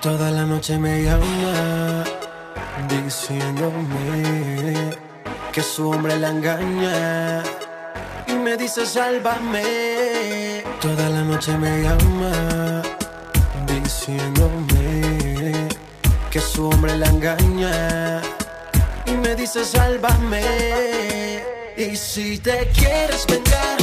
Toda la noche me llama diciéndome que su hombre la engaña y me dice sálvame. Toda la noche me llama diciéndome que su hombre la engaña y me dice sálvame. Y si te quieres vengar,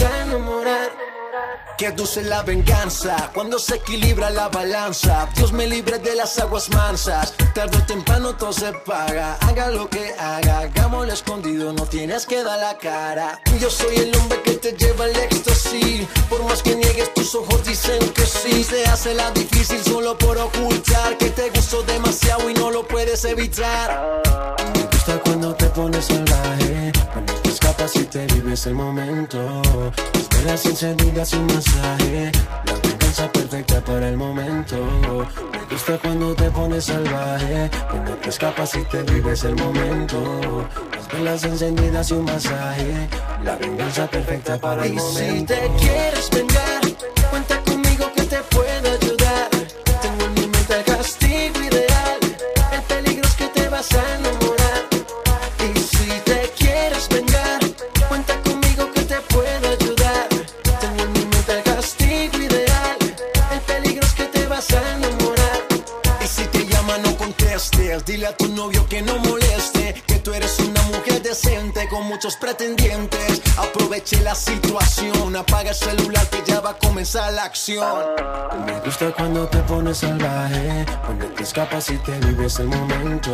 enamorar. Que dulce la venganza cuando se equilibra la balanza. Dios me libre de las aguas mansas. Tarde o temprano todo se paga. Haga lo que haga, hagámoslo escondido. No tienes que dar la cara. Yo soy el hombre que te lleva al éxtasis. Por más que niegues, tus ojos dicen que sí. Se hace la difícil solo por ocultar que te gustó demasiado y no lo puedes evitar. Vives el momento. Las velas encendidas y un masaje. La venganza perfecta para el momento. Me gusta cuando te pones salvaje. Cuando te escapas y te vives el momento. Las velas encendidas y un masaje. La venganza perfecta para el momento. Y si te quieres vengar, Dile a tu novio que no moleste. Que tú eres una mujer decente con muchos pretendientes. Aproveche la situación. Apaga el celular que ya va a comenzar la acción. Me gusta cuando te pones salvaje. Cuando te escapas y te vives el momento.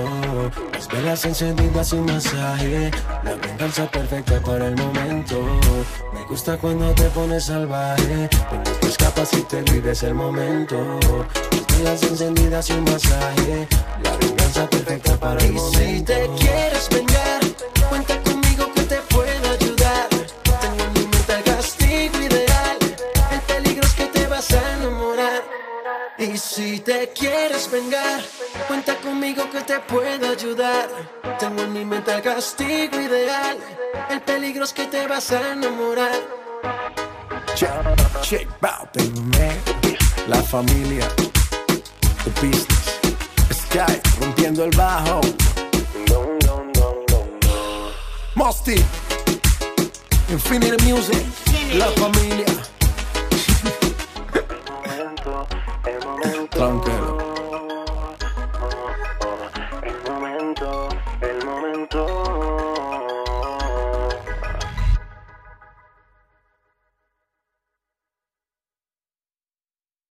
Las velas encendidas y masaje. La venganza perfecta para el momento. Me gusta cuando te pones salvaje. Cuando te escapas y te vives el momento. Las velas encendidas y masaje. La venganza perfecta para el momento. Y si te quieres vengar, cuenta conmigo que te puedo ayudar. Tengo en mi mente el castigo ideal. El peligro es que te vas a enamorar. Y si te quieres vengar, cuenta conmigo que te puedo ayudar. Tengo en mi mente el castigo ideal. El peligro es que te vas a enamorar. Check, check, bow, baby man. La familia, the business. Sky, rompiendo el bajo. Mosty, Infinity Music, la familia.